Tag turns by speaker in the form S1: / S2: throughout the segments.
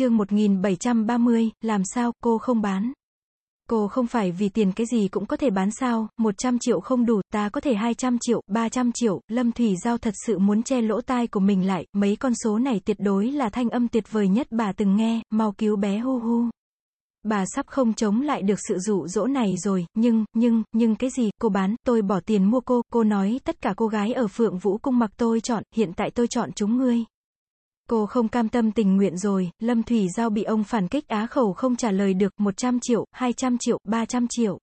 S1: chương 1730, làm sao, cô không bán. Cô không phải vì tiền cái gì cũng có thể bán sao, 100 triệu không đủ, ta có thể 200 triệu, 300 triệu, Lâm Thủy Giao thật sự muốn che lỗ tai của mình lại, mấy con số này tuyệt đối là thanh âm tuyệt vời nhất bà từng nghe, mau cứu bé hu hu. Bà sắp không chống lại được sự dụ dỗ này rồi, nhưng, nhưng, nhưng cái gì, cô bán, tôi bỏ tiền mua cô, cô nói tất cả cô gái ở Phượng Vũ Cung mặc tôi chọn, hiện tại tôi chọn chúng ngươi. Cô không cam tâm tình nguyện rồi, Lâm Thủy Giao bị ông phản kích á khẩu không trả lời được, 100 triệu, 200 triệu, 300 triệu.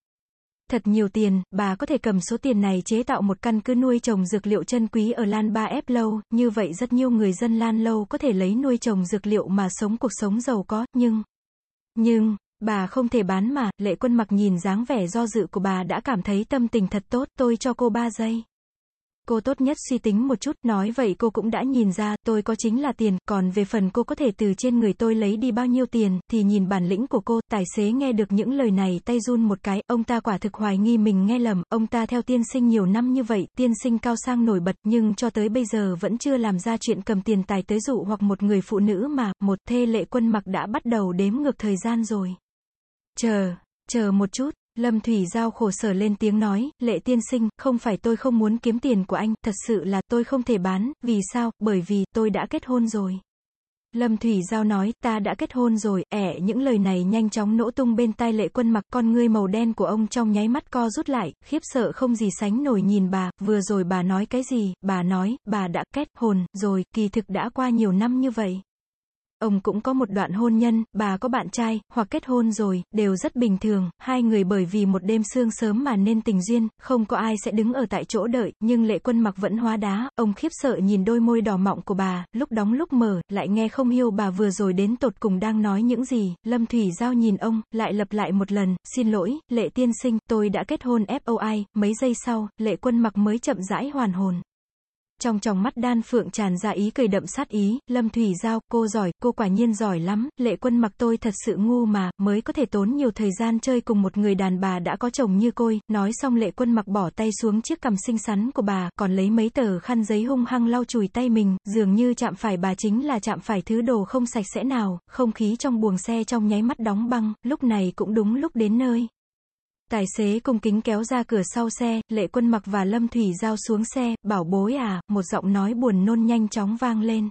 S1: Thật nhiều tiền, bà có thể cầm số tiền này chế tạo một căn cứ nuôi trồng dược liệu chân quý ở Lan Ba Ép Lâu, như vậy rất nhiều người dân Lan Lâu có thể lấy nuôi trồng dược liệu mà sống cuộc sống giàu có, nhưng... Nhưng, bà không thể bán mà, lệ quân mặc nhìn dáng vẻ do dự của bà đã cảm thấy tâm tình thật tốt, tôi cho cô 3 giây. Cô tốt nhất suy tính một chút, nói vậy cô cũng đã nhìn ra, tôi có chính là tiền, còn về phần cô có thể từ trên người tôi lấy đi bao nhiêu tiền, thì nhìn bản lĩnh của cô, tài xế nghe được những lời này tay run một cái, ông ta quả thực hoài nghi mình nghe lầm, ông ta theo tiên sinh nhiều năm như vậy, tiên sinh cao sang nổi bật, nhưng cho tới bây giờ vẫn chưa làm ra chuyện cầm tiền tài tới dụ hoặc một người phụ nữ mà, một thê lệ quân mặc đã bắt đầu đếm ngược thời gian rồi. Chờ, chờ một chút, Lâm Thủy Giao khổ sở lên tiếng nói, lệ tiên sinh, không phải tôi không muốn kiếm tiền của anh, thật sự là tôi không thể bán, vì sao, bởi vì, tôi đã kết hôn rồi. Lâm Thủy Giao nói, ta đã kết hôn rồi, ẻ những lời này nhanh chóng nổ tung bên tai lệ quân mặc con ngươi màu đen của ông trong nháy mắt co rút lại, khiếp sợ không gì sánh nổi nhìn bà, vừa rồi bà nói cái gì, bà nói, bà đã kết hôn, rồi, kỳ thực đã qua nhiều năm như vậy. Ông cũng có một đoạn hôn nhân, bà có bạn trai, hoặc kết hôn rồi, đều rất bình thường, hai người bởi vì một đêm sương sớm mà nên tình duyên, không có ai sẽ đứng ở tại chỗ đợi, nhưng lệ quân mặc vẫn hóa đá, ông khiếp sợ nhìn đôi môi đỏ mọng của bà, lúc đóng lúc mở, lại nghe không hiểu bà vừa rồi đến tột cùng đang nói những gì, Lâm Thủy Giao nhìn ông, lại lặp lại một lần, xin lỗi, lệ tiên sinh, tôi đã kết hôn FOI, mấy giây sau, lệ quân mặc mới chậm rãi hoàn hồn. Trong tròng mắt đan phượng tràn ra ý cười đậm sát ý, Lâm Thủy Giao, cô giỏi, cô quả nhiên giỏi lắm, lệ quân mặc tôi thật sự ngu mà, mới có thể tốn nhiều thời gian chơi cùng một người đàn bà đã có chồng như côi, nói xong lệ quân mặc bỏ tay xuống chiếc cằm xinh xắn của bà, còn lấy mấy tờ khăn giấy hung hăng lau chùi tay mình, dường như chạm phải bà chính là chạm phải thứ đồ không sạch sẽ nào, không khí trong buồng xe trong nháy mắt đóng băng, lúc này cũng đúng lúc đến nơi. Tài xế cung kính kéo ra cửa sau xe, lệ quân mặc và Lâm Thủy giao xuống xe, bảo bối à, một giọng nói buồn nôn nhanh chóng vang lên.